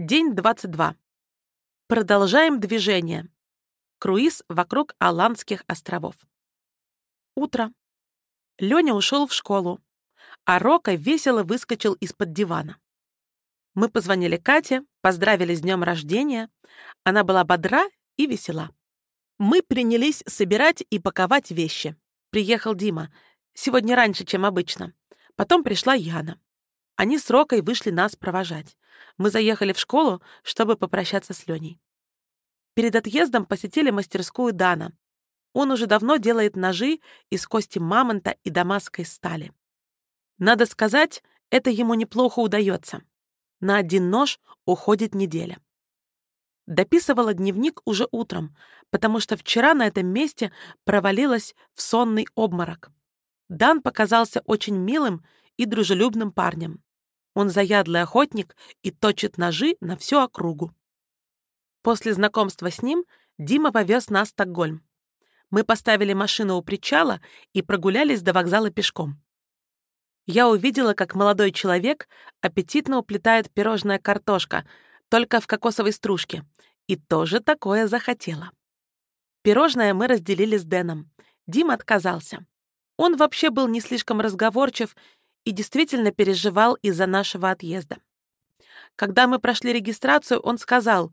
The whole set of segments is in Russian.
День 22. Продолжаем движение. Круиз вокруг Аландских островов. Утро. Лёня ушел в школу, а Рока весело выскочил из-под дивана. Мы позвонили Кате, поздравили с днем рождения. Она была бодра и весела. Мы принялись собирать и паковать вещи. Приехал Дима. Сегодня раньше, чем обычно. Потом пришла Яна. Они с Рокой вышли нас провожать. Мы заехали в школу, чтобы попрощаться с Леней. Перед отъездом посетили мастерскую Дана. Он уже давно делает ножи из кости мамонта и дамасской стали. Надо сказать, это ему неплохо удается. На один нож уходит неделя. Дописывала дневник уже утром, потому что вчера на этом месте провалилась в сонный обморок. Дан показался очень милым и дружелюбным парнем. Он заядлый охотник и точит ножи на всю округу. После знакомства с ним Дима повез нас в Стокгольм. Мы поставили машину у причала и прогулялись до вокзала пешком. Я увидела, как молодой человек аппетитно уплетает пирожное картошка, только в кокосовой стружке, и тоже такое захотела. Пирожное мы разделили с Дэном. Дима отказался. Он вообще был не слишком разговорчив и действительно переживал из-за нашего отъезда. Когда мы прошли регистрацию, он сказал,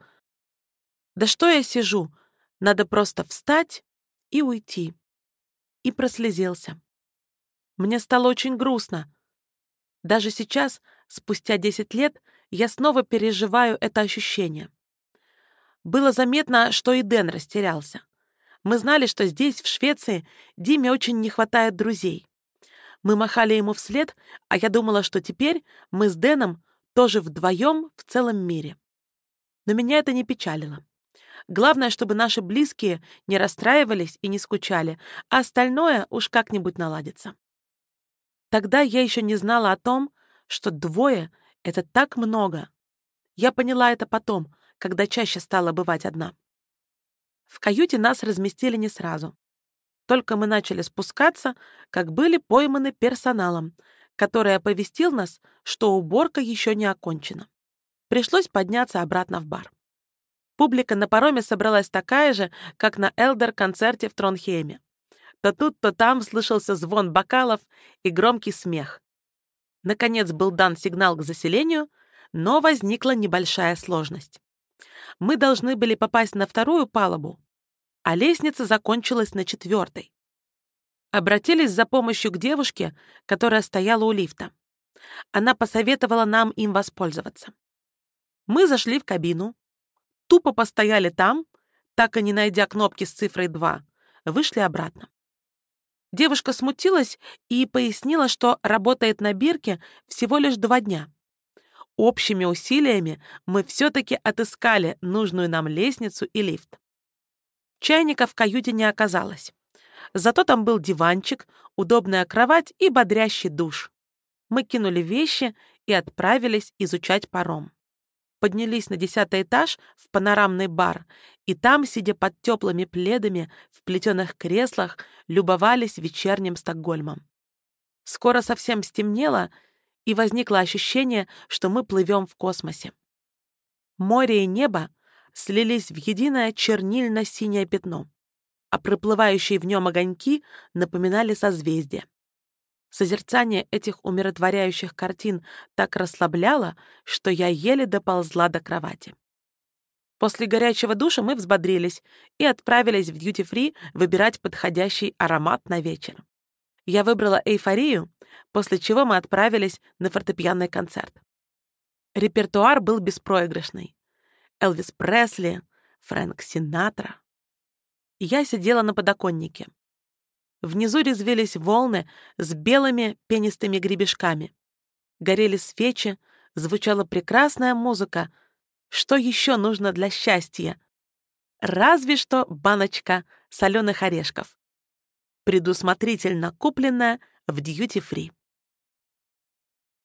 «Да что я сижу? Надо просто встать и уйти». И прослезился. Мне стало очень грустно. Даже сейчас, спустя 10 лет, я снова переживаю это ощущение. Было заметно, что и Дэн растерялся. Мы знали, что здесь, в Швеции, Диме очень не хватает друзей. Мы махали ему вслед, а я думала, что теперь мы с Дэном тоже вдвоем в целом мире. Но меня это не печалило. Главное, чтобы наши близкие не расстраивались и не скучали, а остальное уж как-нибудь наладится. Тогда я еще не знала о том, что двое — это так много. Я поняла это потом, когда чаще стала бывать одна. В каюте нас разместили не сразу. Только мы начали спускаться, как были пойманы персоналом, который оповестил нас, что уборка еще не окончена. Пришлось подняться обратно в бар. Публика на пароме собралась такая же, как на Элдер-концерте в Тронхейме. То тут, то там слышался звон бокалов и громкий смех. Наконец был дан сигнал к заселению, но возникла небольшая сложность. Мы должны были попасть на вторую палубу, а лестница закончилась на четвертой. Обратились за помощью к девушке, которая стояла у лифта. Она посоветовала нам им воспользоваться. Мы зашли в кабину, тупо постояли там, так и не найдя кнопки с цифрой 2, вышли обратно. Девушка смутилась и пояснила, что работает на бирке всего лишь два дня. Общими усилиями мы все-таки отыскали нужную нам лестницу и лифт. Чайника в каюте не оказалось. Зато там был диванчик, удобная кровать и бодрящий душ. Мы кинули вещи и отправились изучать паром. Поднялись на десятый этаж в панорамный бар, и там, сидя под теплыми пледами в плетеных креслах, любовались вечерним Стокгольмом. Скоро совсем стемнело, и возникло ощущение, что мы плывем в космосе. Море и небо слились в единое чернильно-синее пятно, а проплывающие в нем огоньки напоминали созвездия. Созерцание этих умиротворяющих картин так расслабляло, что я еле доползла до кровати. После горячего душа мы взбодрились и отправились в дьюти-фри выбирать подходящий аромат на вечер. Я выбрала эйфорию, после чего мы отправились на фортепианный концерт. Репертуар был беспроигрышный. Элвис Пресли, Фрэнк Синатра. Я сидела на подоконнике. Внизу резвились волны с белыми пенистыми гребешками. Горели свечи, звучала прекрасная музыка. Что еще нужно для счастья? Разве что баночка соленых орешков. Предусмотрительно купленная в дьюти-фри.